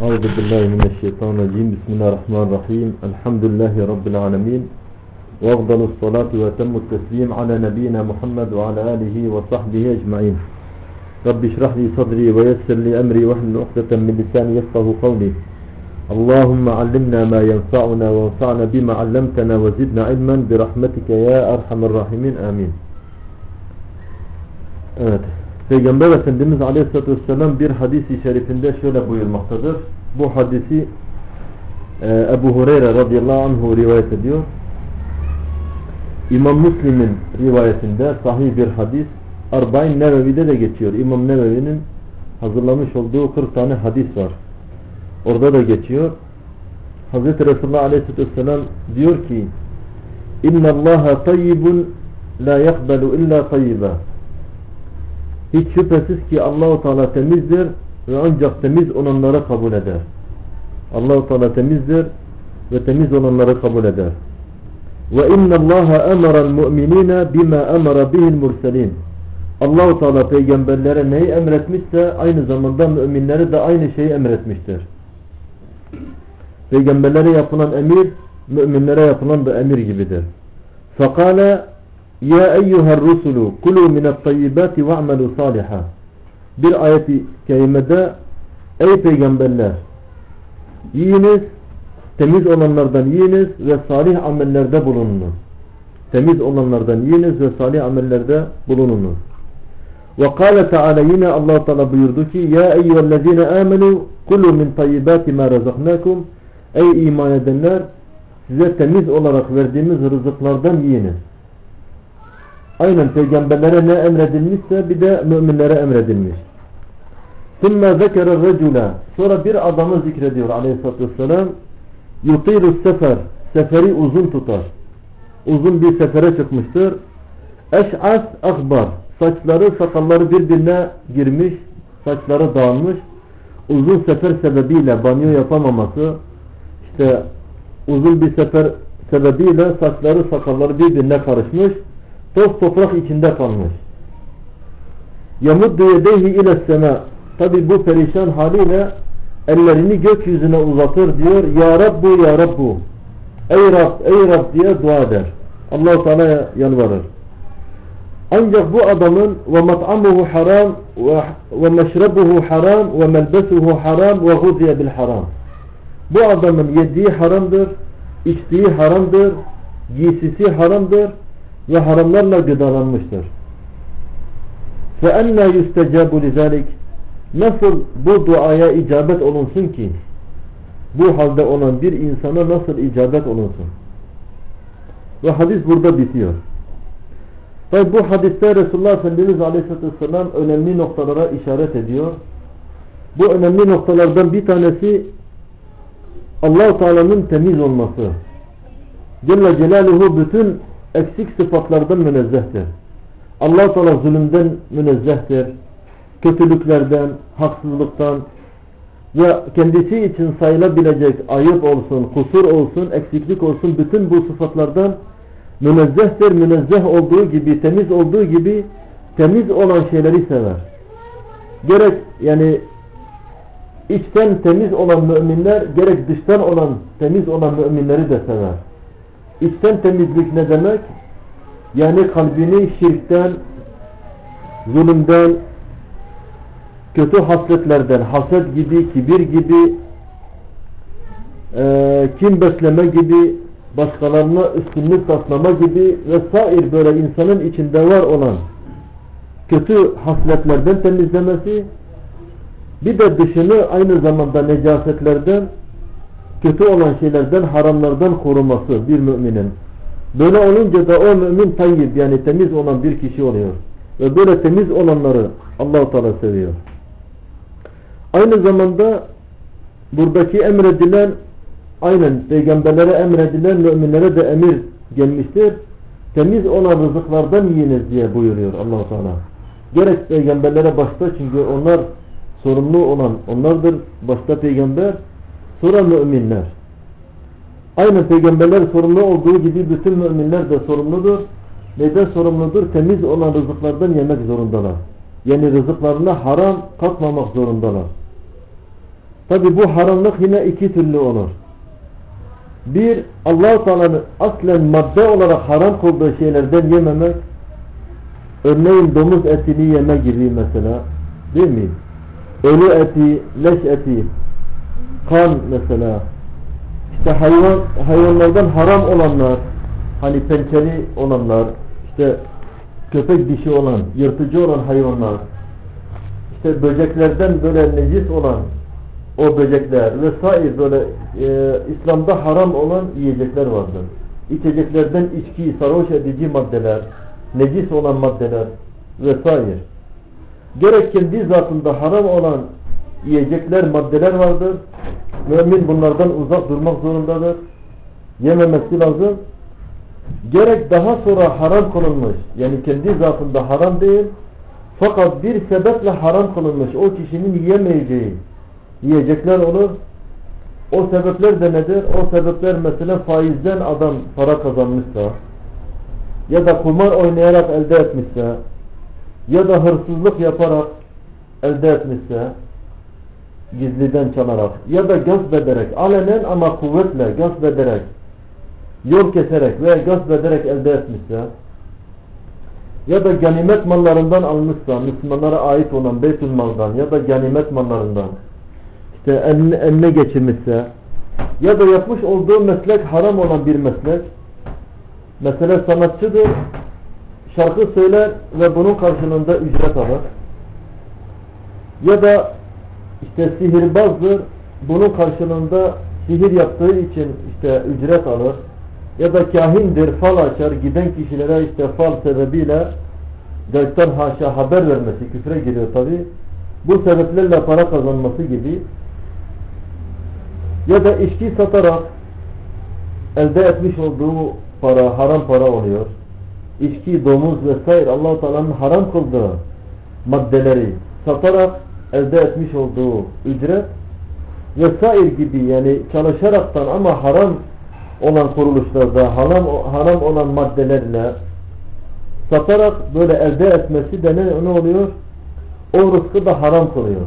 أعوذ بالله من الشيطان الرجيم. بسم الله الرحمن الرحيم. الحمد لله رب العالمين. وأفضل الصلاة وتم التسليم على نبينا محمد وعلى آله وصحبه أجمعين. رب اشرح لي صدري ويسر لي أمري واحلل عقدة من لساني يفقه قولي. اللهم علمنا ما ينفعنا وانفعنا بما علمتنا وزدنا علما. برحمتك يا أرحم الراحمين. آمين. Evet. Peygamber Efendimiz Aleyhisselatü Vesselam bir hadisi şerifinde şöyle buyurmaktadır. Bu hadisi e, Ebu Hureyre radıyallahu anhu rivayet ediyor. İmam Müslim'in rivayetinde sahih bir hadis Arbain Nevevi'de de geçiyor. İmam Nevevi'nin hazırlamış olduğu 40 tane hadis var. Orada da geçiyor. Hazreti Resulullah Aleyhisselatü Vesselam diyor ki İnna Allaha tayyibun la yakbelu illa tayyiba hiç şüphesiz ki Allahu Teala temizdir ve ancak temiz olanları kabul eder. Allahu Teala temizdir ve temiz olanları kabul eder. Ve inna Allaha emara mu'minina bima emara bihil murselin. Allahu Teala peygamberlere neyi emretmişse aynı zamanda müminlere de aynı şeyi emretmiştir. Peygamberlere yapılan emir müminlere yapılan da emir gibidir. Fakale ya eyyuhel rusulu kulu minat tayyibati ve'melu saliha. Bir ayeti kerimede ey peygamberler yiyiniz temiz olanlardan yiyiniz ve salih amellerde bulununuz. Temiz olanlardan yiyiniz ve salih amellerde bulununuz. Ve kâle Teala yine allah Teala buyurdu ki Ya eyyühellezine amenu kulu min tayyibati ma razaknakum Ey iman edenler size temiz olarak verdiğimiz rızıklardan yiyiniz. Aynen peygamberlere ne emredilmişse bir de müminlere emredilmiş. ثُمَّ ذَكَرَ الرَّجُلَ Sonra bir adamı zikrediyor aleyhissalatü vesselam. يُطِيلُ sefer Seferi uzun tutar. Uzun bir sefere çıkmıştır. Eş'as akbar Saçları sakalları birbirine girmiş. Saçları dağılmış. Uzun sefer sebebiyle banyo yapamaması işte uzun bir sefer sebebiyle saçları sakalları birbirine karışmış toz toprak içinde kalmış. Yamuddu yedeyhi ile sema. Tabi bu perişan haliyle ellerini gökyüzüne uzatır diyor. Ya Rabbu ya Rabbu. Ey Rab ey Rab diye dua eder. allah Teala'ya yalvarır. Ancak bu adamın ve mat'amuhu haram ve meşrebuhu haram ve melbesuhu haram ve guziye bil haram. Bu adamın yediği haramdır, içtiği haramdır, giysisi haramdır ve haramlarla gıdalanmıştır. فَاَنَّا يُسْتَجَابُ لِذَٰلِكِ Nasıl bu duaya icabet olunsun ki? Bu halde olan bir insana nasıl icabet olunsun? Ve hadis burada bitiyor. Tabi bu hadiste Resulullah Efendimiz Aleyhisselatü Vesselam önemli noktalara işaret ediyor. Bu önemli noktalardan bir tanesi allah Teala'nın temiz olması. Celle Celaluhu bütün eksik sıfatlardan münezzehtir. allah Teala zulümden münezzehtir. Kötülüklerden, haksızlıktan ve kendisi için sayılabilecek ayıp olsun, kusur olsun, eksiklik olsun bütün bu sıfatlardan münezzehtir. Münezzeh olduğu gibi, temiz olduğu gibi temiz olan şeyleri sever. Gerek yani içten temiz olan müminler gerek dıştan olan temiz olan müminleri de sever. İçten temizlik ne demek? Yani kalbini şirkten, zulümden, kötü hasletlerden, haset gibi, kibir gibi, e, kim besleme gibi, başkalarına üstünlük taslama gibi vesaire böyle insanın içinde var olan kötü hasletlerden temizlemesi, bir de dışını aynı zamanda necasetlerden, kötü olan şeylerden, haramlardan koruması bir müminin. Böyle olunca da o mümin tayyip yani temiz olan bir kişi oluyor. Ve böyle temiz olanları allah Teala seviyor. Aynı zamanda buradaki emredilen aynen peygamberlere emredilen müminlere de emir gelmiştir. Temiz olan rızıklardan yiyiniz diye buyuruyor allah Teala. Gerek peygamberlere başta çünkü onlar sorumlu olan onlardır. Başta peygamber sonra müminler. Aynen peygamberler sorumlu olduğu gibi bütün müminler de sorumludur. Neden sorumludur? Temiz olan rızıklardan yemek zorundalar. Yani rızıklarına haram katmamak zorundalar. Tabi bu haramlık yine iki türlü olur. Bir, allah Teala'nın aslen madde olarak haram kıldığı şeylerden yememek. Örneğin domuz etini yeme gibi mesela. Değil mi? Ölü eti, leş eti, kan mesela. İşte hayvan, hayvanlardan haram olanlar, hani pençeli olanlar, işte köpek dişi olan, yırtıcı olan hayvanlar, işte böceklerden böyle necis olan o böcekler vesaire böyle e, İslam'da haram olan yiyecekler vardır. İçeceklerden içki, sarhoş edici maddeler, necis olan maddeler vesaire. Gerek kendi zatında haram olan yiyecekler, maddeler vardır. Mümin bunlardan uzak durmak zorundadır. Yememesi lazım. Gerek daha sonra haram kılınmış, yani kendi zatında haram değil, fakat bir sebeple haram kılınmış, o kişinin yiyemeyeceği yiyecekler olur. O sebepler de nedir? O sebepler mesela faizden adam para kazanmışsa, ya da kumar oynayarak elde etmişse, ya da hırsızlık yaparak elde etmişse, gizliden çalarak, ya da gasp ederek, alenen ama kuvvetle gasp ederek, yol keserek veya gasp ederek elde etmişse, ya da ganimet mallarından almışsa, Müslümanlara ait olan beytül maldan ya da ganimet mallarından, işte eline, eline geçirmişse, ya da yapmış olduğu meslek haram olan bir meslek, mesela sanatçıdır, şarkı söyler ve bunun karşılığında ücret alır. Ya da işte sihirbazdır, bunun karşılığında sihir yaptığı için işte ücret alır. Ya da kahindir, fal açar, giden kişilere işte fal sebebiyle gazetten haşa haber vermesi, küfre giriyor tabi. Bu sebeplerle para kazanması gibi ya da içki satarak elde etmiş olduğu para haram para oluyor. İçki, domuz vesaire allah Teala'nın haram kıldığı maddeleri satarak elde etmiş olduğu ücret vesaire gibi yani çalışaraktan ama haram olan kuruluşlarda haram, haram olan maddelerle satarak böyle elde etmesi de ne, ne oluyor? O rızkı da haram kılıyor.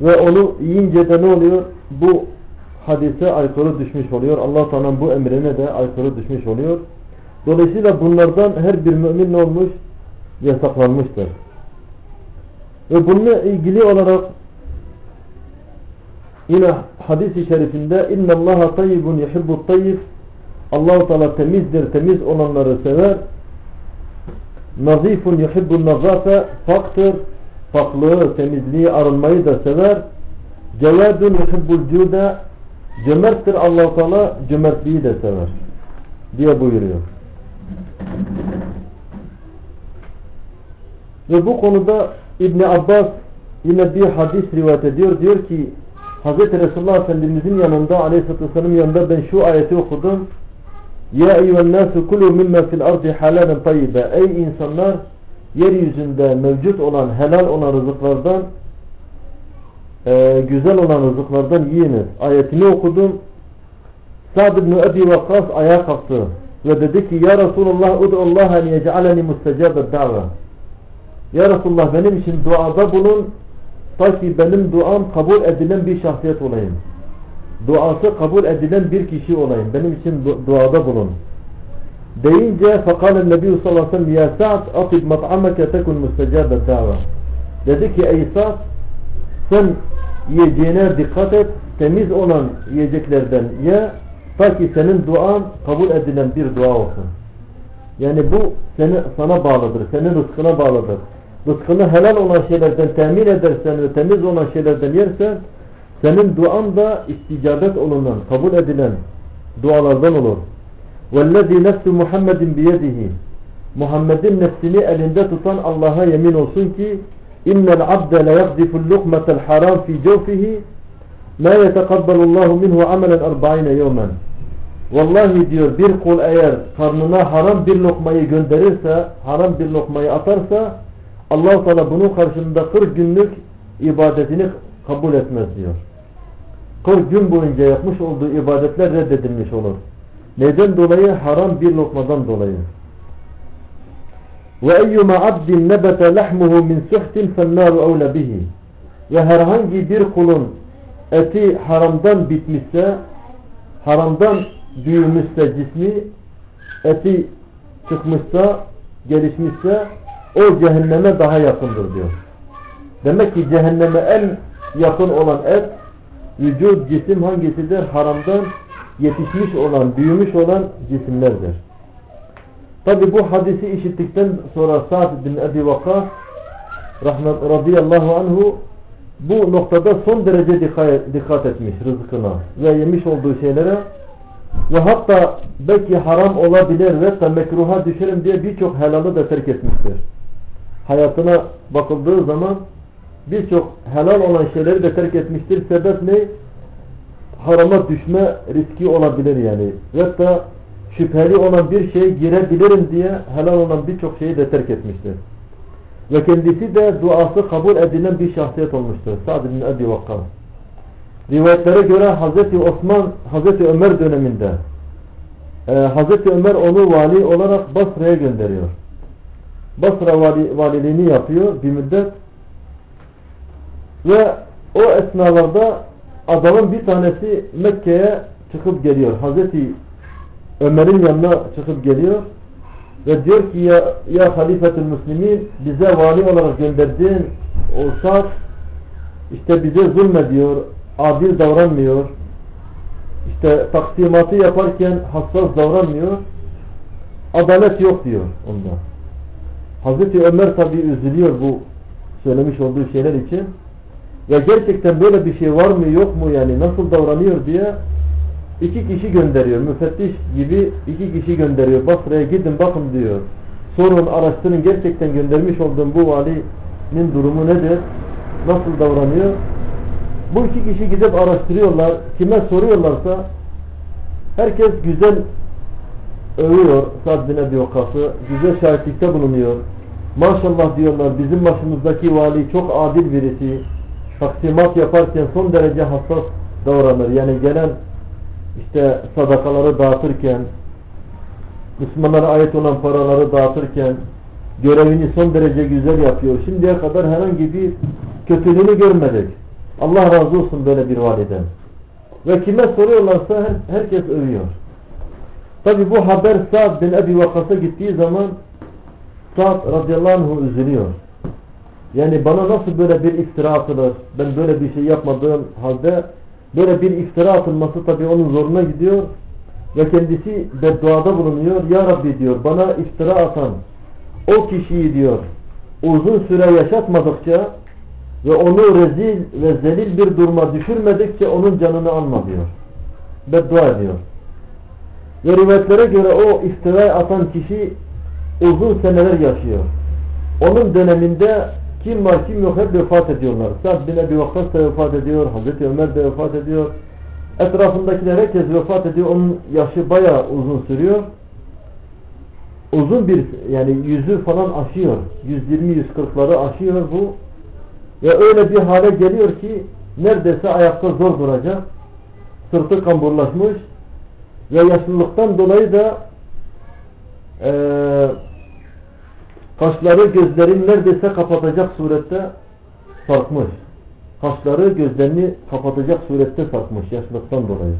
Ve onu yiyince de ne oluyor? Bu hadise aykırı düşmüş oluyor. Allah Teala'nın bu emrine de aykırı düşmüş oluyor. Dolayısıyla bunlardan her bir mümin olmuş? Yasaklanmıştır. Ve bununla ilgili olarak yine hadis-i şerifinde inna Allaha tayyibun yuhibbut tayyib Allah Teala temizdir, temiz olanları sever. Nazifun yuhibbun nazafe faktır, faklığı, temizliği, arınmayı da sever. Cevadun yuhibbul cuda cömerttir Allah Teala, cömertliği de sever diye buyuruyor. Ve bu konuda İbn Abbas yine bir hadis rivayet ediyor. Diyor ki Hz. Resulullah Efendimizin yanında Aleyhisselatü Vesselam yanında ben şu ayeti okudum. Ya eyyühen nasu kulu mimme fil ardi halalan tayyibe. Ey insanlar yeryüzünde mevcut olan helal olan rızıklardan e, güzel olan rızıklardan yiyiniz. Ayetini okudum. Sa'd ibn Ebi Vakkas ayağa kalktı ve dedi ki Ya Resulullah ud'ullaha en yec'aleni müstecabet da've. Ya Resulullah benim için duada bulun ta ki benim duam kabul edilen bir şahsiyet olayım. Duası kabul edilen bir kişi olayım. Benim için du duada bulun. Deyince fakalen Nebi sallallahu aleyhi ve sellem ya Sa'd atib mat'ameke tekun müstecabet da've. Dedi ki ey Sa'd sen yiyeceğine dikkat et. Temiz olan yiyeceklerden ye. Ta ki senin duan kabul edilen bir dua olsun. Yani bu seni, sana bağlıdır. Senin rızkına bağlıdır rızkını helal olan şeylerden temin edersen ve temiz olan şeylerden yersen senin duan da isticabet olunan, kabul edilen dualardan olur. وَالَّذ۪ي نَفْسُ مُحَمَّدٍ بِيَدِهِ Muhammed'in nefsini elinde tutan Allah'a yemin olsun ki اِنَّ الْعَبْدَ لَيَقْذِفُ اللُّقْمَةَ الْحَرَامِ فِي جَوْفِهِ مَا يَتَقَبَّلُ اللّٰهُ مِنْهُ عَمَلًا اَرْبَعِينَ يَوْمًا Vallahi diyor bir kul eğer karnına haram bir lokmayı gönderirse, haram bir lokmayı atarsa allah Teala bunun karşılığında 40 günlük ibadetini kabul etmez diyor. 40 gün boyunca yapmış olduğu ibadetler reddedilmiş olur. Neden dolayı? Haram bir lokmadan dolayı. Ve eyyuma abdin nebete lahmuhu min suhtin fennâru evle ve herhangi bir kulun eti haramdan bitmişse haramdan büyümüşse cismi eti çıkmışsa gelişmişse o cehenneme daha yakındır diyor. Demek ki cehenneme en yakın olan et vücut cisim hangisidir? Haramdan yetişmiş olan, büyümüş olan cisimlerdir. Tabi bu hadisi işittikten sonra Sa'd bin Ebi Vakkas radıyallahu anhu bu noktada son derece dikkat, etmiş rızkına ve yemiş olduğu şeylere ve hatta belki haram olabilir ve mekruha düşerim diye birçok helalı da terk etmiştir. Hayatına bakıldığı zaman birçok helal olan şeyleri de terk etmiştir. Sebep ne? Harama düşme riski olabilir yani. Da şüpheli olan bir şey girebilirim diye helal olan birçok şeyi de terk etmiştir. Ve kendisi de duası kabul edilen bir şahsiyet olmuştur. Sa'd bin Ebi Vakkas. Rivayetlere göre Hazreti Osman, Hazreti Ömer döneminde e, Hazreti Ömer onu vali olarak Basra'ya gönderiyor. Basra vali, valiliğini yapıyor bir müddet ve o esnalarda adamın bir tanesi Mekke'ye çıkıp geliyor. Hazreti Ömer'in yanına çıkıp geliyor ve diyor ki ya, ya halifetül müslimin bize vali olarak gönderdiğin o saat işte bize zulmediyor, adil davranmıyor, işte taksimatı yaparken hassas davranmıyor, adalet yok diyor onda. Hazreti Ömer tabi üzülüyor bu söylemiş olduğu şeyler için ve gerçekten böyle bir şey var mı yok mu yani nasıl davranıyor diye iki kişi gönderiyor. Müfettiş gibi iki kişi gönderiyor. Basra'ya gidin bakın diyor. Sorun araştırın gerçekten göndermiş olduğum bu valinin durumu nedir? Nasıl davranıyor? Bu iki kişi gidip araştırıyorlar. Kime soruyorlarsa herkes güzel övüyor Sad bin Ebi Vakas'ı. Güzel şahitlikte bulunuyor. Maşallah diyorlar bizim başımızdaki vali çok adil birisi. Taksimat yaparken son derece hassas davranır. Yani gelen işte sadakaları dağıtırken Müslümanlara ait olan paraları dağıtırken görevini son derece güzel yapıyor. Şimdiye kadar herhangi bir kötülüğünü görmedik. Allah razı olsun böyle bir validen. Ve kime soruyorlarsa her, herkes övüyor. Tabi bu haber Sa'd bin Ebi Vakas'a gittiği zaman Sa'd radıyallahu anh üzülüyor. Yani bana nasıl böyle bir iftira atılır? Ben böyle bir şey yapmadığım halde böyle bir iftira atılması tabi onun zoruna gidiyor. Ve kendisi bedduada bulunuyor. Ya Rabbi diyor bana iftira atan o kişiyi diyor uzun süre yaşatmadıkça ve onu rezil ve zelil bir duruma düşürmedikçe onun canını alma diyor. Beddua ediyor. Ve rivayetlere göre o iftira atan kişi uzun seneler yaşıyor. Onun döneminde kim var kim yok hep vefat ediyorlar. Sa'd bin Ebi Vakkas da vefat ediyor. Hazreti Ömer de vefat ediyor. Etrafındakiler herkes vefat ediyor. Onun yaşı bayağı uzun sürüyor. Uzun bir yani yüzü falan aşıyor. 120-140'ları aşıyor bu. Ve öyle bir hale geliyor ki neredeyse ayakta zor duracak. Sırtı kamburlaşmış ve yaşlılıktan dolayı da eee Kaşları gözlerini neredeyse kapatacak surette sarkmış. Kaşları gözlerini kapatacak surette sarkmış yaşlıktan dolayı.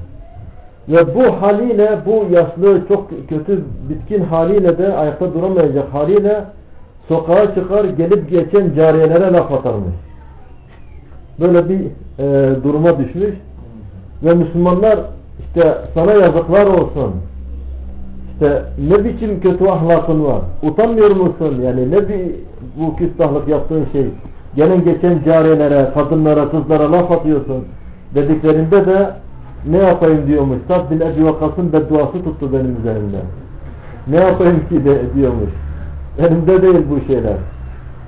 Ve bu haliyle bu yaşlı çok kötü bitkin haliyle de ayakta duramayacak haliyle sokağa çıkar gelip geçen cariyelere laf atarmış. Böyle bir e, duruma düşmüş. Ve Müslümanlar işte sana yazıklar olsun işte ne biçim kötü ahlakın var. Utanmıyor musun? Yani ne bir bu küstahlık yaptığın şey. Gelen geçen cariyelere, kadınlara, kızlara laf atıyorsun. Dediklerinde de ne yapayım diyormuş. Sad bin Ebi Vakas'ın bedduası tuttu benim üzerimde. Ne yapayım ki de diyormuş. Elimde değil bu şeyler.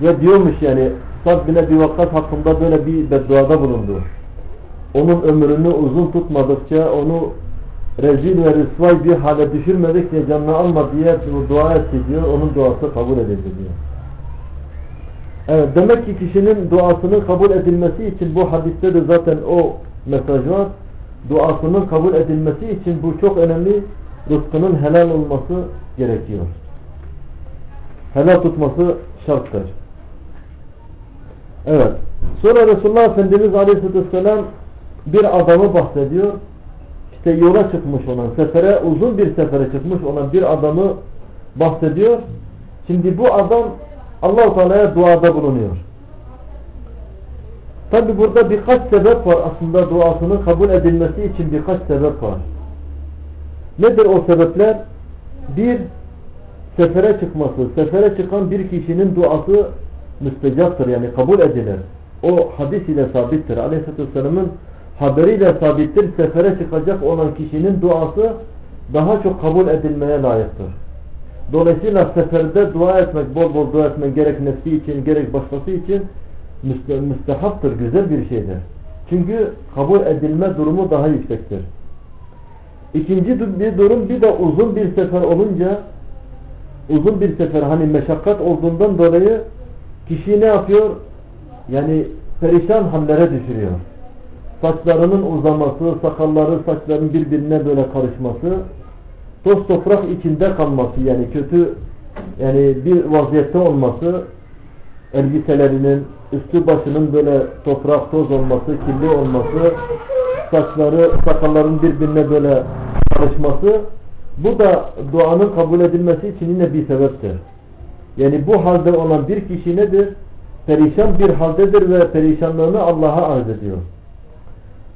Ve diyormuş yani Sad bin Ebi Vakkas hakkında böyle bir bedduada bulundu. Onun ömrünü uzun tutmadıkça onu rezil ve rüsvay bir hale düşürmedikçe canını alma diye dua etti diyor. Onun duası kabul edildi diyor. Evet, demek ki kişinin duasının kabul edilmesi için bu hadiste de zaten o mesaj var. Duasının kabul edilmesi için bu çok önemli. Rızkının helal olması gerekiyor. Helal tutması şarttır. Evet. Sonra Resulullah Efendimiz Aleyhisselatü Vesselam bir adamı bahsediyor. İşte yola çıkmış olan, sefere, uzun bir sefere çıkmış olan bir adamı bahsediyor. Şimdi bu adam Allah-u Teala'ya duada bulunuyor. Tabi burada birkaç sebep var aslında duasının kabul edilmesi için birkaç sebep var. Nedir o sebepler? Bir, sefere çıkması. Sefere çıkan bir kişinin duası müstecaptır yani kabul edilir. O hadis ile sabittir. Aleyhisselatü haberiyle sabittir. Sefere çıkacak olan kişinin duası daha çok kabul edilmeye layıktır. Dolayısıyla seferde dua etmek, bol bol dua etmek gerek nefsi için gerek başkası için müstehaptır, güzel bir şeydir. Çünkü kabul edilme durumu daha yüksektir. İkinci bir durum bir de uzun bir sefer olunca uzun bir sefer hani meşakkat olduğundan dolayı kişi ne yapıyor? Yani perişan hallere düşürüyor. Saçlarının uzaması, sakalları, saçların birbirine böyle karışması, toz toprak içinde kalması yani kötü yani bir vaziyette olması, elbiselerinin, üstü başının böyle toprak, toz olması, kirli olması, saçları, sakalların birbirine böyle karışması, bu da duanın kabul edilmesi için yine bir sebeptir. Yani bu halde olan bir kişi nedir? Perişan bir haldedir ve perişanlığını Allah'a arz ediyor.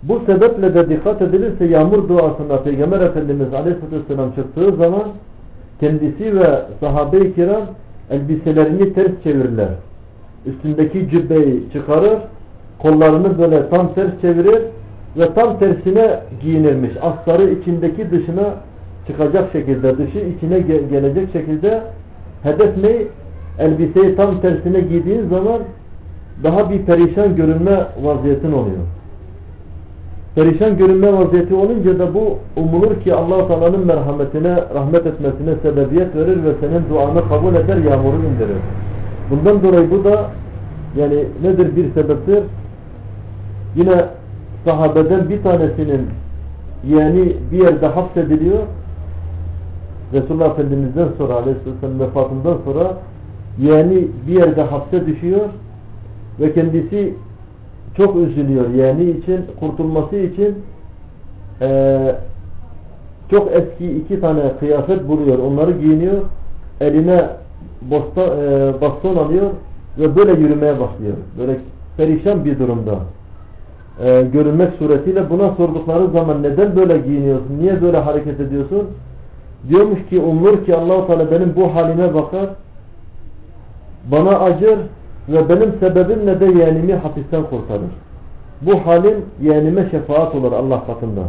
Bu sebeple de dikkat edilirse yağmur duasında Peygamber Efendimiz Aleyhisselatü Vesselam çıktığı zaman kendisi ve sahabe-i kiram elbiselerini ters çevirirler. Üstündeki cübbeyi çıkarır, kollarını böyle tam ters çevirir ve tam tersine giyinirmiş. Astarı içindeki dışına çıkacak şekilde, dışı içine gelecek şekilde hedef ne? Elbiseyi tam tersine giydiğin zaman daha bir perişan görünme vaziyetin oluyor. Perişan görünme vaziyeti olunca da bu umulur ki allah Teala'nın merhametine, rahmet etmesine sebebiyet verir ve senin duanı kabul eder, yağmuru indirir. Bundan dolayı bu da yani nedir bir sebeptir? Yine sahabeden bir tanesinin yeğeni bir yerde hapsediliyor. Resulullah Efendimiz'den sonra Aleyhisselam vefatından sonra yeğeni bir yerde hapse düşüyor ve kendisi çok üzülüyor yeğeni için kurtulması için. E, çok eski iki tane kıyafet buluyor. Onları giyiniyor. Eline bosta, e, baston alıyor ve böyle yürümeye başlıyor. Böyle perişan bir durumda. E, görünmek suretiyle buna sordukları zaman neden böyle giyiniyorsun niye böyle hareket ediyorsun? Diyormuş ki umur ki allah Teala benim bu halime bakar bana acır ve benim sebebimle de yeğenimi hapisten kurtarır. Bu halim yeğenime şefaat olur Allah katında.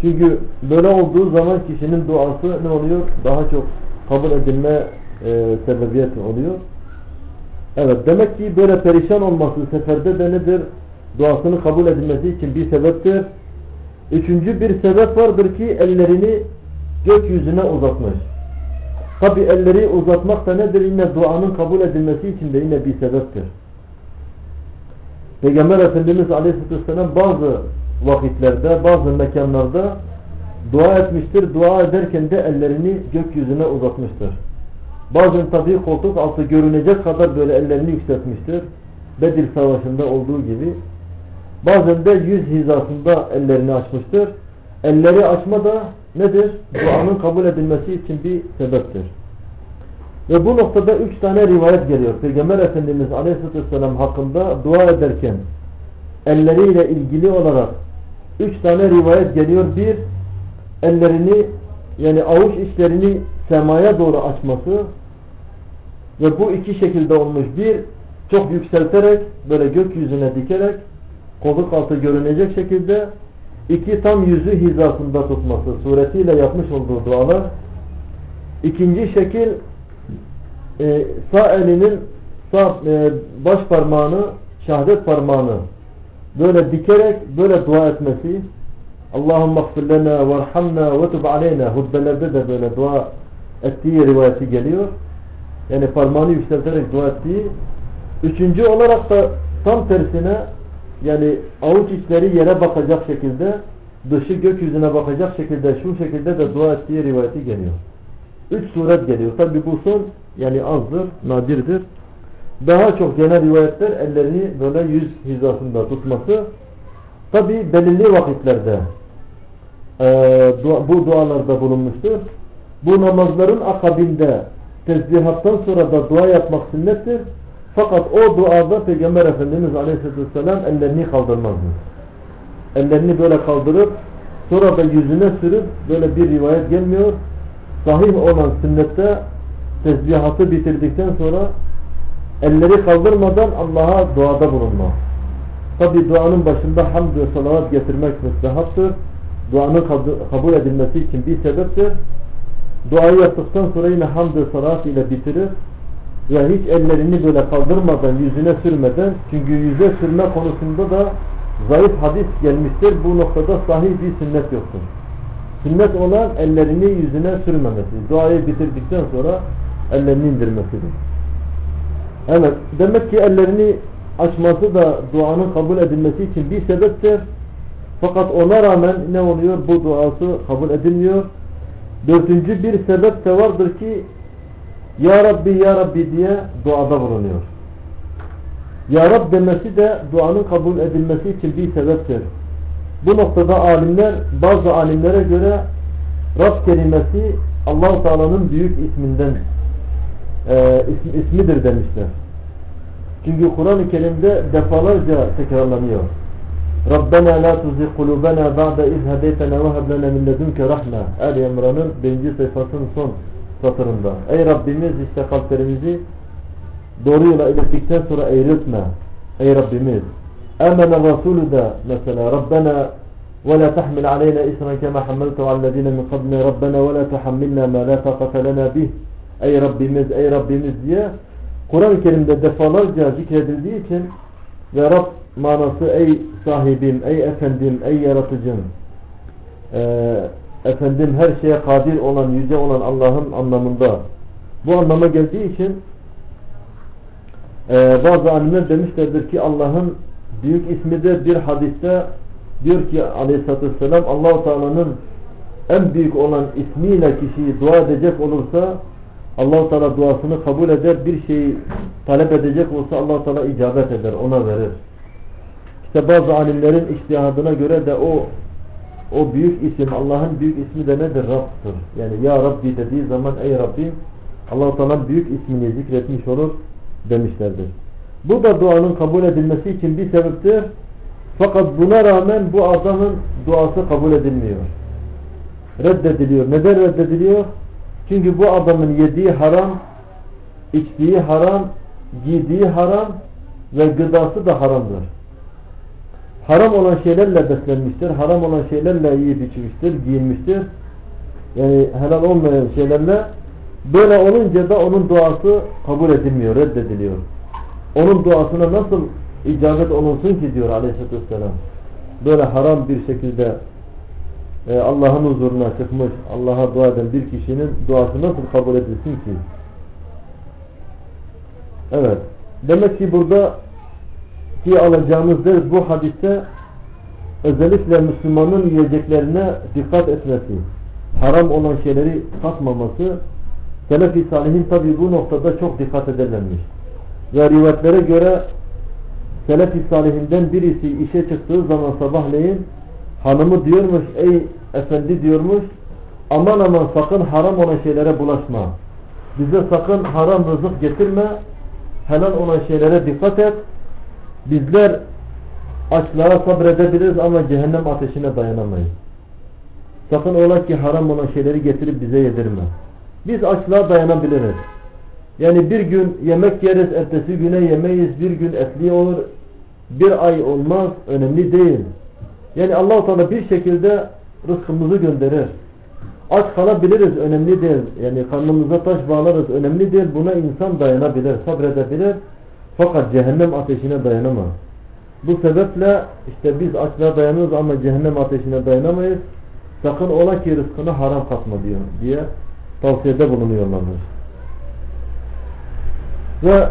Çünkü böyle olduğu zaman kişinin duası ne oluyor? Daha çok kabul edilme e, sebebiyet oluyor. Evet demek ki böyle perişan olması seferde de nedir? Duasının kabul edilmesi için bir sebeptir. Üçüncü bir sebep vardır ki ellerini gökyüzüne uzatmış. Tabi elleri uzatmak da nedir? Yine duanın kabul edilmesi için de yine bir sebeptir. Peygamber Efendimiz Aleyhisselatü Vesselam bazı vakitlerde, bazı mekanlarda dua etmiştir. Dua ederken de ellerini gökyüzüne uzatmıştır. Bazen tabi koltuk altı görünecek kadar böyle ellerini yükseltmiştir. Bedir Savaşı'nda olduğu gibi. Bazen de yüz hizasında ellerini açmıştır. Elleri açma da nedir? Duanın kabul edilmesi için bir sebeptir. Ve bu noktada üç tane rivayet geliyor. Peygamber Efendimiz Aleyhisselatü Vesselam hakkında dua ederken elleriyle ilgili olarak üç tane rivayet geliyor. Bir, ellerini yani avuç içlerini semaya doğru açması ve bu iki şekilde olmuş. Bir, çok yükselterek böyle gökyüzüne dikerek koluk altı görünecek şekilde iki tam yüzü hizasında tutması suretiyle yapmış olduğu dualar. İkinci şekil e, sağ elinin sağ e, baş parmağını şehadet parmağını böyle dikerek böyle dua etmesi Allahümme gfir lena verhamna ve tub aleyna hutbelerde de böyle dua ettiği rivayeti geliyor. Yani parmağını yükselterek dua ettiği. Üçüncü olarak da tam tersine yani avuç içleri yere bakacak şekilde dışı gökyüzüne bakacak şekilde şu şekilde de dua ettiği rivayeti geliyor. Üç suret geliyor. Tabi bu son yani azdır, nadirdir. daha çok genel rivayetler ellerini böyle yüz hizasında tutması. Tabi belirli vakitlerde e, dua, bu dualarda bulunmuştur. Bu namazların akabinde tesbihattan sonra da dua yapmak sünnettir. Fakat o duada Peygamber Efendimiz Aleyhisselatü Vesselam ellerini kaldırmazdı. Ellerini böyle kaldırıp sonra da yüzüne sürüp böyle bir rivayet gelmiyor. Sahih olan sünnette tesbihatı bitirdikten sonra elleri kaldırmadan Allah'a duada bulunmak. Tabi duanın başında hamd ve salavat getirmek müstehaptır. Duanın kabul edilmesi için bir sebeptir. Duayı yaptıktan sonra yine hamd ve salavat ile bitirir. Ve hiç ellerini böyle kaldırmadan, yüzüne sürmeden, çünkü yüze sürme konusunda da zayıf hadis gelmiştir. Bu noktada sahih bir sünnet yoktur. Sünnet olan ellerini yüzüne sürmemesi. Duayı bitirdikten sonra ellerini indirmesidir. Evet, demek ki ellerini açması da duanın kabul edilmesi için bir sebeptir. Fakat ona rağmen ne oluyor? Bu duası kabul edilmiyor. Dördüncü bir sebep de vardır ki Ya Rabbi Ya Rabbi diye duada bulunuyor. Ya Rab demesi de duanın kabul edilmesi için bir sebeptir. Bu noktada alimler bazı alimlere göre Rab kelimesi allah Teala'nın büyük isminden e, ism, ismidir demişler. Çünkü Kur'an-ı Kerim'de defalarca tekrarlanıyor. Rabbena la tuzigh kulubana ba'da iz hedeytena ve heb lana min ledunke rahme. Ali İmran'ın 1. sayfasının son satırında. Ey Rabbimiz işte kalplerimizi doğru yola ilettikten sonra eğriltme. Ey Rabbimiz. Amene Resulü de mesela Rabbena ولا تحمل علينا إسرا كما حملته على الذين من قبلنا ربنا ولا تحملنا ما لا طاقة لنا به Ey Rabbimiz, Ey Rabbimiz diye Kur'an-ı Kerim'de defalarca zikredildiği için ve Rab manası ey sahibim, ey efendim, ey yaratıcım e, efendim her şeye kadir olan, yüce olan Allah'ın anlamında bu anlama geldiği için e, bazı alimler demişlerdir ki Allah'ın büyük ismidir bir hadiste diyor ki aleyhissalatü vesselam allah Teala'nın en büyük olan ismiyle kişi dua edecek olursa allah Teala duasını kabul eder. Bir şeyi talep edecek olsa allah Teala icabet eder. Ona verir. İşte bazı alimlerin iştihadına göre de o o büyük isim Allah'ın büyük ismi de nedir? Rab'dır. Yani Ya Rabbi dediği zaman ey Rabbim allah Teala büyük ismini zikretmiş olur demişlerdir. Bu da duanın kabul edilmesi için bir sebeptir. Fakat buna rağmen bu adamın duası kabul edilmiyor. Reddediliyor. Neden reddediliyor? Çünkü bu adamın yediği haram, içtiği haram, giydiği haram ve gıdası da haramdır. Haram olan şeylerle beslenmiştir. Haram olan şeylerle yiyip içmiştir, giyinmiştir. Yani helal olmayan şeylerle böyle olunca da onun duası kabul edilmiyor, reddediliyor. Onun duasına nasıl icabet olunsun ki diyor aleyhissalatü vesselam. Böyle haram bir şekilde e, Allah'ın huzuruna çıkmış, Allah'a dua eden bir kişinin duası nasıl kabul edilsin ki? Evet. Demek ki burada ki alacağımız ders bu hadiste özellikle Müslümanın yiyeceklerine dikkat etmesi, haram olan şeyleri katmaması, Selefi Salihin tabi bu noktada çok dikkat ederlermiş. Ve rivayetlere göre Selefi Salihinden birisi işe çıktığı zaman sabahleyin hanımı diyormuş ey efendi diyormuş aman aman sakın haram olan şeylere bulaşma. Bize sakın haram rızık getirme. Helal olan şeylere dikkat et. Bizler açlığa sabredebiliriz ama cehennem ateşine dayanamayız. Sakın ola ki haram olan şeyleri getirip bize yedirme. Biz açlığa dayanabiliriz. Yani bir gün yemek yeriz, ertesi güne yemeyiz, bir gün etli olur, bir ay olmaz, önemli değil. Yani allah Teala bir şekilde rızkımızı gönderir. Aç kalabiliriz, önemli değil. Yani karnımıza taş bağlarız, önemli değil. Buna insan dayanabilir, sabredebilir. Fakat cehennem ateşine dayanamaz. Bu sebeple işte biz açlığa dayanırız ama cehennem ateşine dayanamayız. Sakın ola ki rızkını haram katma diyor diye tavsiyede bulunuyorlarmış. Ve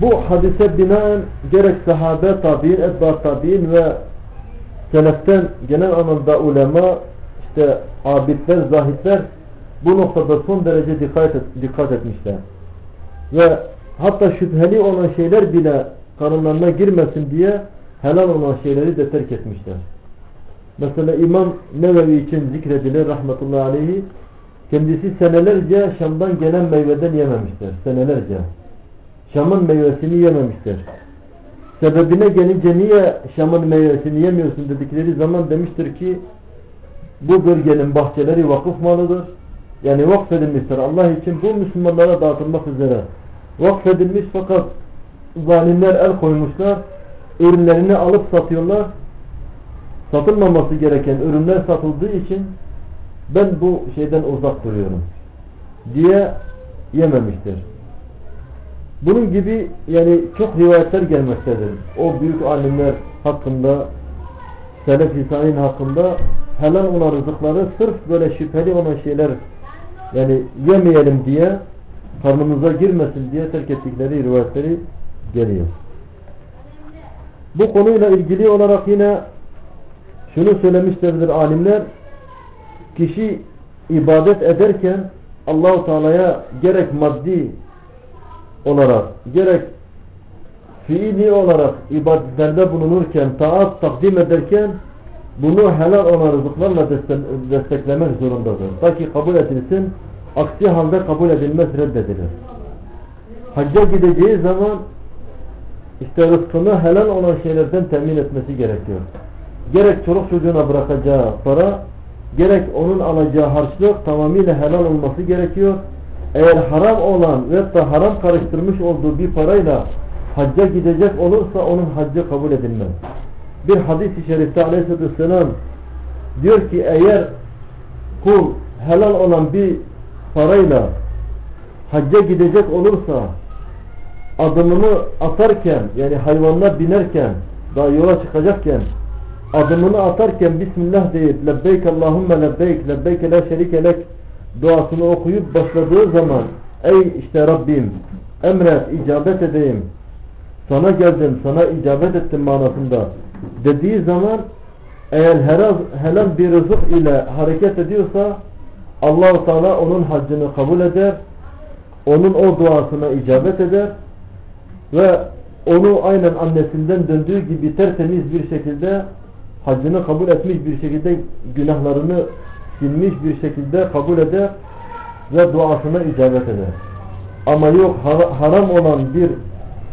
bu hadise binaen gerek sahabe tabi'in, etba tabi'in ve seleften genel anlamda ulema, işte abidler, zahitler bu noktada son derece dikkat, et, dikkat etmişler. Ve hatta şüpheli olan şeyler bile karınlarına girmesin diye helal olan şeyleri de terk etmişler. Mesela İmam Nevevi için zikredilir rahmetullahi aleyhi kendisi senelerce Şam'dan gelen meyveden yememişler. Senelerce. Şam'ın meyvesini yememişler. Sebebine gelince niye Şam'ın meyvesini yemiyorsun dedikleri zaman demiştir ki bu bölgenin bahçeleri vakıf malıdır. Yani vakfedilmiştir Allah için bu Müslümanlara dağıtılmak üzere vakfedilmiş fakat zalimler el koymuşlar ürünlerini alıp satıyorlar satılmaması gereken ürünler satıldığı için ben bu şeyden uzak duruyorum diye yememiştir. Bunun gibi yani çok rivayetler gelmektedir. O büyük alimler hakkında Selef-i Sa'in hakkında helal olan rızıkları sırf böyle şüpheli olan şeyler yani yemeyelim diye karnımıza girmesin diye terk ettikleri rivayetleri geliyor. Bu konuyla ilgili olarak yine şunu söylemişlerdir alimler kişi ibadet ederken Allahu Teala'ya gerek maddi olarak gerek fiili olarak ibadetlerde bulunurken taat takdim ederken bunu helal olan rızıklarla desteklemek zorundadır. Ta ki kabul edilsin aksi halde kabul edilmez reddedilir. Hacca gideceği zaman işte rızkını helal olan şeylerden temin etmesi gerekiyor. Gerek çoluk çocuğuna bırakacağı para gerek onun alacağı harçlık tamamıyla helal olması gerekiyor. Eğer haram olan ve da haram karıştırmış olduğu bir parayla hacca gidecek olursa onun haccı kabul edilmez. Bir hadis-i şerifte aleyhissalatü vesselam diyor ki eğer kul helal olan bir parayla hacca gidecek olursa adımını atarken yani hayvanına binerken daha yola çıkacakken adımını atarken Bismillah deyip lebbeyk Allahümme lebbeyk lebbeyk la şerike lek duasını okuyup başladığı zaman ey işte Rabbim emret icabet edeyim sana geldim sana icabet ettim manasında dediği zaman eğer helal, helal bir rızık ile hareket ediyorsa Allahu Teala onun haccını kabul eder onun o duasına icabet eder ve onu aynen annesinden döndüğü gibi tertemiz bir şekilde hacını kabul etmiş bir şekilde günahlarını silmiş bir şekilde kabul eder ve duasına icabet eder. Ama yok haram olan bir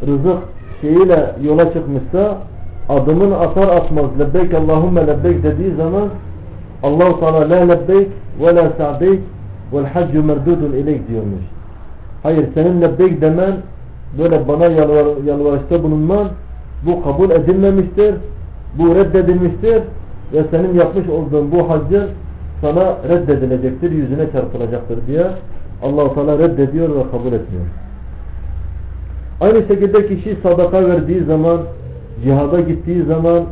rızık şeyiyle yola çıkmışsa adımını atar atmaz lebbeyk Allahümme lebbeyk dediği zaman Allah-u Teala la lebbeyk ve la sa'deyk vel haccu merdudun ileyk diyormuş. Hayır senin lebbeyk demen böyle bana yalvar, yalvarışta bulunman bu kabul edilmemiştir. Bu reddedilmiştir ve senin yapmış olduğun bu haccın sana reddedilecektir, yüzüne çarpılacaktır diye Allah-u Teala reddediyor ve kabul etmiyor. Aynı şekilde kişi sadaka verdiği zaman, cihada gittiği zaman,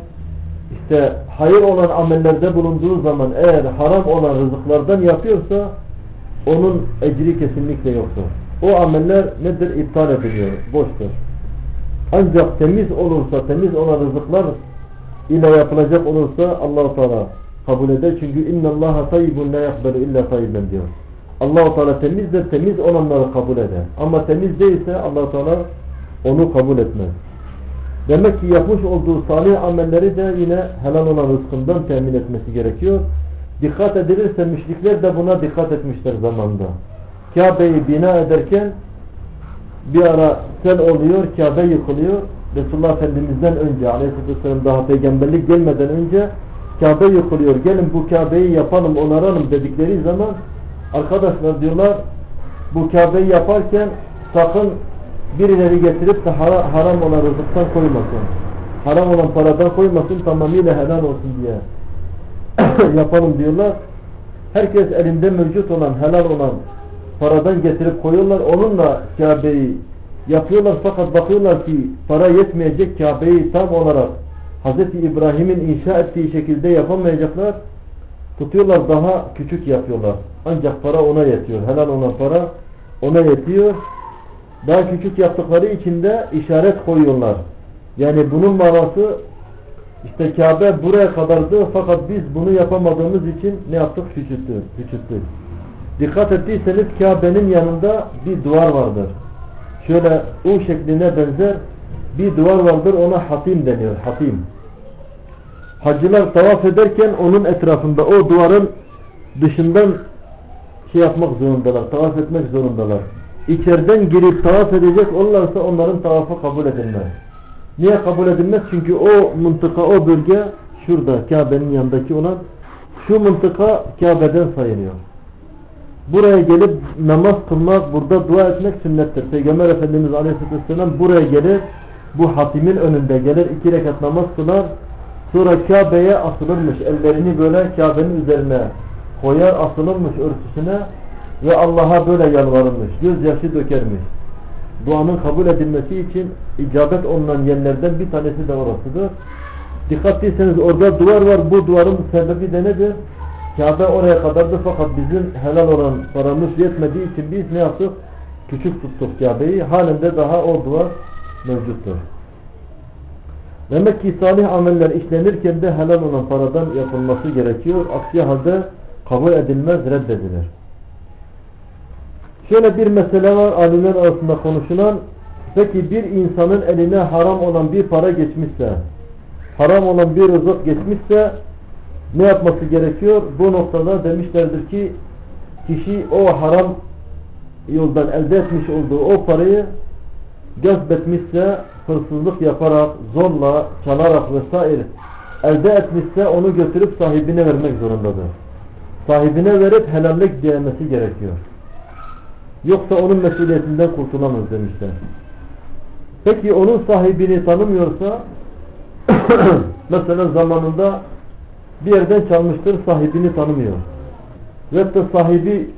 işte hayır olan amellerde bulunduğu zaman eğer haram olan rızıklardan yapıyorsa onun ecri kesinlikle yoktur. O ameller nedir? İptal ediliyor, boştur. Ancak temiz olursa, temiz olan rızıklar ile yapılacak olursa Allah-u Teala kabul eder. Çünkü inna Allaha tayyibun la yakbelu illa tayyiben diyor. Allah-u Teala temizdir, temiz olanları kabul eder. Ama temiz değilse Allah-u Teala onu kabul etmez. Demek ki yapmış olduğu salih amelleri de yine helal olan rızkından temin etmesi gerekiyor. Dikkat edilirse müşrikler de buna dikkat etmişler zamanda. Kabe'yi bina ederken bir ara sel oluyor, Kabe yıkılıyor. Resulullah Efendimiz'den önce aleyhisselam daha peygamberlik gelmeden önce Kabe yıkılıyor. Gelin bu Kabe'yi yapalım, onaralım dedikleri zaman arkadaşlar diyorlar bu Kabe'yi yaparken sakın birileri getirip de haram olan rızıktan koymasın. Haram olan paradan koymasın tamamıyla helal olsun diye yapalım diyorlar. Herkes elinde mevcut olan helal olan paradan getirip koyuyorlar. Onunla Kabe'yi yapıyorlar fakat bakıyorlar ki para yetmeyecek Kabe'yi tam olarak Hz. İbrahim'in inşa ettiği şekilde yapamayacaklar. Tutuyorlar daha küçük yapıyorlar. Ancak para ona yetiyor. Helal olan para ona yetiyor. Daha küçük yaptıkları için de işaret koyuyorlar. Yani bunun manası işte Kabe buraya kadardı fakat biz bunu yapamadığımız için ne yaptık? Küçülttük. Küçülttük. Dikkat ettiyseniz Kabe'nin yanında bir duvar vardır. şöyle U şekline benzer bir duvar vardır ona hatim deniyor. Hatim. Hacılar tavaf ederken onun etrafında o duvarın dışından şey yapmak zorundalar. Tavaf etmek zorundalar. İçeriden girip tavaf edecek olurlarsa onların tavafı kabul edilmez. Niye kabul edilmez? Çünkü o mıntıka, o bölge şurada Kabe'nin yanındaki olan şu mıntıka Kabe'den sayılıyor. Buraya gelip namaz kılmak, burada dua etmek sünnettir. Peygamber Efendimiz Aleyhisselam buraya gelir, bu hatimin önünde gelir, iki rekat namaz kılar, sonra Kabe'ye asılırmış, ellerini böyle Kabe'nin üzerine koyar, asılırmış örtüsüne ve Allah'a böyle yalvarırmış, gözyaşı dökermiş. Duanın kabul edilmesi için icabet olunan yerlerden bir tanesi de orasıdır. Dikkat etseniz orada duvar var, bu duvarın sebebi de nedir? Kabe oraya kadardı fakat bizim helal olan paramız yetmediği için biz ne yaptık? Küçük tuttuk Kabe'yi. Halinde daha o duvar mevcuttur. Demek ki salih ameller işlenirken de helal olan paradan yapılması gerekiyor. Aksi halde kabul edilmez, reddedilir. Şöyle bir mesele var alimler arasında konuşulan. Peki bir insanın eline haram olan bir para geçmişse, haram olan bir rızık geçmişse ne yapması gerekiyor? Bu noktada demişlerdir ki kişi o haram yoldan elde etmiş olduğu o parayı gasp etmişse hırsızlık yaparak, zorla, çalarak vesaire elde etmişse onu götürüp sahibine vermek zorundadır. Sahibine verip helallik diyemesi gerekiyor. Yoksa onun mesuliyetinden kurtulamaz demişler. Peki onun sahibini tanımıyorsa mesela zamanında bir yerden çalmıştır sahibini tanımıyor. Ve da sahibi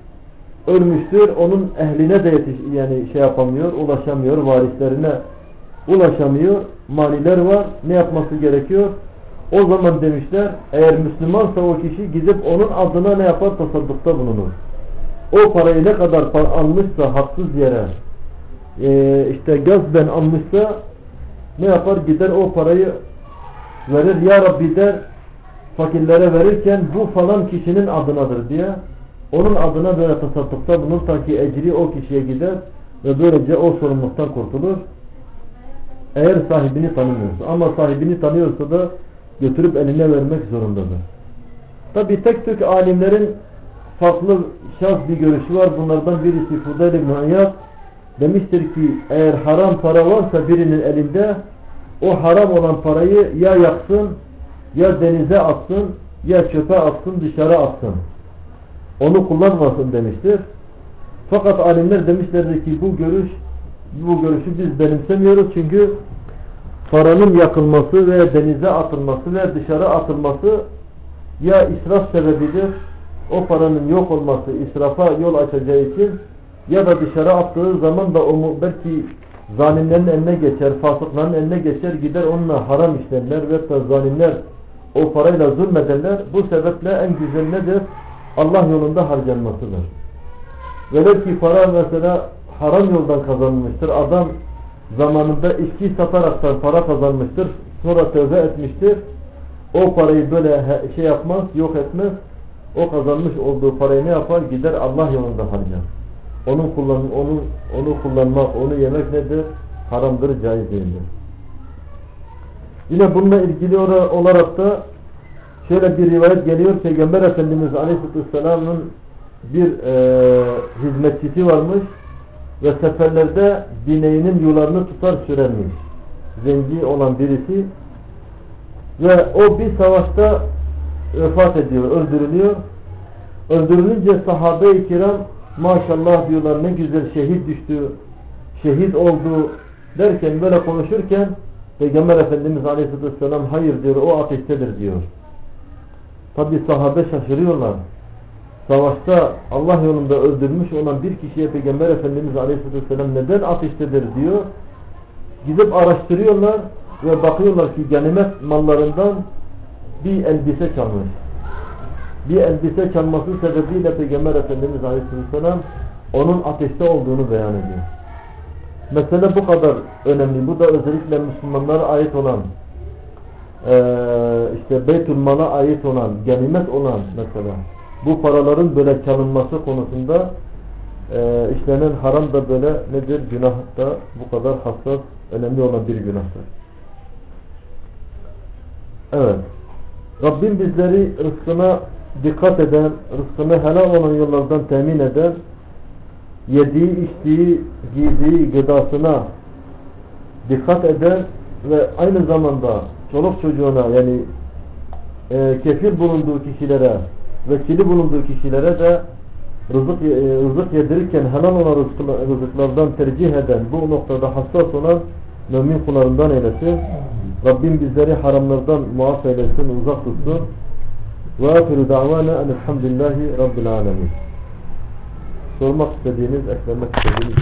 ölmüştür onun ehline de yetiş yani şey yapamıyor ulaşamıyor varislerine ulaşamıyor maniler var ne yapması gerekiyor o zaman demişler eğer Müslümansa o kişi gidip onun adına ne yapar tasaddukta bulunur o parayı ne kadar almışsa haksız yere e, işte gazben almışsa ne yapar? Gider o parayı verir. Ya Rabbi der fakirlere verirken bu falan kişinin adınadır diye. Onun adına böyle tasaddukta bulunur. Ta ki ecri o kişiye gider ve böylece o sorumluluktan kurtulur. Eğer sahibini tanımıyorsa. Ama sahibini tanıyorsa da götürüp eline vermek zorundadır. Tabi tek tük alimlerin farklı şans bir görüşü var. Bunlardan birisi Fudayl ibn Ayyad demiştir ki eğer haram para varsa birinin elinde o haram olan parayı ya yaksın ya denize atsın ya çöpe atsın dışarı atsın. Onu kullanmasın demiştir. Fakat alimler demişlerdir ki bu görüş bu görüşü biz benimsemiyoruz çünkü paranın yakılması ve denize atılması ve dışarı atılması ya israf sebebidir o paranın yok olması israfa yol açacağı için ya da dışarı attığı zaman da o belki zalimlerin eline geçer, fasıkların eline geçer, gider onunla haram işlerler ve da zalimler o parayla zulmederler. Bu sebeple en güzel nedir? Allah yolunda harcanmasıdır. Velev ki para mesela haram yoldan kazanılmıştır. Adam zamanında içki sataraktan para kazanmıştır. Sonra tövbe etmiştir. O parayı böyle şey yapmaz, yok etmez. O kazanmış olduğu parayı ne yapar? Gider Allah yolunda harcar. Onun kullan onu onu kullanmak, onu yemek nedir? Haramdır, caiz değildir. Yine bununla ilgili olarak da şöyle bir rivayet geliyor. Peygamber Efendimiz Aleyhisselam'ın bir e, hizmetçisi varmış ve seferlerde bineğinin yularını tutar sürermiş. Zenci olan birisi ve o bir savaşta vefat ediyor, öldürülüyor. Öldürülünce sahabe-i kiram maşallah diyorlar ne güzel şehit düştü, şehit oldu derken böyle konuşurken Peygamber Efendimiz Aleyhisselam hayır diyor o ateştedir diyor. Tabi sahabe şaşırıyorlar. Savaşta Allah yolunda öldürmüş olan bir kişiye Peygamber Efendimiz Aleyhisselam neden ateştedir diyor. Gidip araştırıyorlar ve bakıyorlar ki ganimet mallarından bir elbise çalmış. Bir elbise çalması sebebiyle Peygamber Efendimiz Aleyhisselam onun ateşte olduğunu beyan ediyor. Mesele bu kadar önemli. Bu da özellikle Müslümanlara ait olan e, işte Beytül Mal'a ait olan, ganimet olan mesela bu paraların böyle çalınması konusunda e, işlenen haram da böyle nedir? Günah da bu kadar hassas, önemli olan bir günahtır. Evet. Rabbim bizleri rızkına dikkat eden, rızkını helal olan yollardan temin eden, yediği, içtiği, giydiği gıdasına dikkat eden ve aynı zamanda çoluk çocuğuna yani e, kefil bulunduğu kişilere, vekili bulunduğu kişilere de rızık, e, rızık yedirirken helal olan rızıklar, rızıklardan tercih eden, bu noktada hassas olan mümin kullarından eylesin. Rabbim bizleri haramlardan muaf eylesin, uzak tutsun. Ve ahiru da'vana elhamdülillahi rabbil alemin. Sormak istediğiniz, eklemek istediğiniz